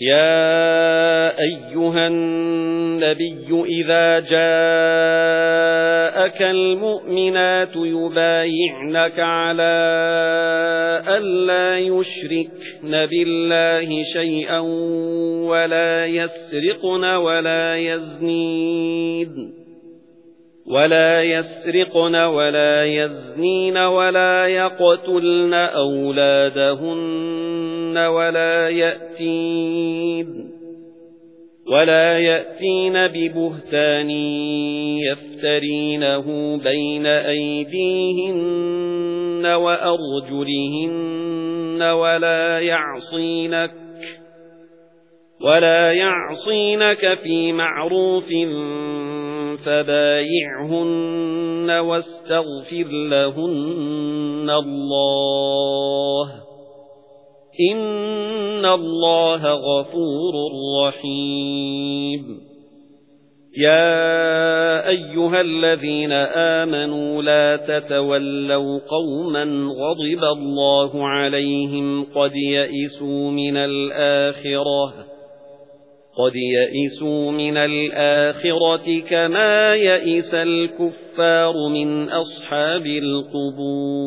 يَا أَيُّهَا النَّبِيُّ إِذَا جَاءَكَ الْمُؤْمِنَاتُ يُبَايِعْنَكَ عَلَى أَلَّا يُشْرِكْنَ بِاللَّهِ شَيْئًا وَلَا يَسْرِقْنَ وَلَا يَزْنِينَ وَلَا يَسْرِقْنَ وَلَا يَزْنِينَ وَلَا يَقْتُلْنَ أَوْلَادَهُنَّ وَلَا يَأْتِينَ وَلَا يَأْتِينَ بِبُهْتَانٍ يَفْتَرِينَهُ بَيْنَ أَيْدِيهِنَّ وَأَرْجُلِهِنَّ وَلَا يَعْصِينَكَ وَلَا يَعْصِينَكَ فِي مَعْرُوفٍ فَبَايِعْهُنَّ وَاسْتَغْفِرْ لَهُنَّ اللَّهَ إِنَّ اللَّهَ غَفُورٌ رَّحِيمٌ يَا أَيُّهَا الَّذِينَ آمَنُوا لَا تَتَوَلَّوْا قَوْمًا غَضِبَ اللَّهُ عَلَيْهِمْ قَدْ يَئِسُوا مِنَ الْآخِرَةِ قَدْ يَئِسُوا مِنَ الْآخِرَةِ كَمَا يَئِسَ الْكُفَّارُ مِنْ أَصْحَابِ الْقُبُورِ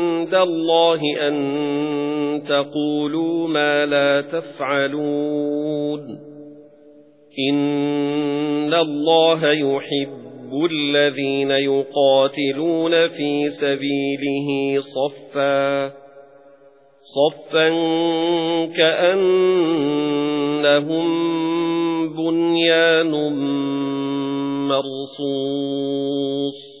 عِندَ اللَّهِ أَن تَقُولُوا مَا لَا تَفْعَلُونَ. إِنَّ اللَّهَ يُحِبُّ الَّذِينَ يُقَاتِلُونَ فِي سَبِيلِهِ صَفًّا. صَفًّا كَأَنَّهُم بُنْيَانٌ مَّرْصُوصٌ.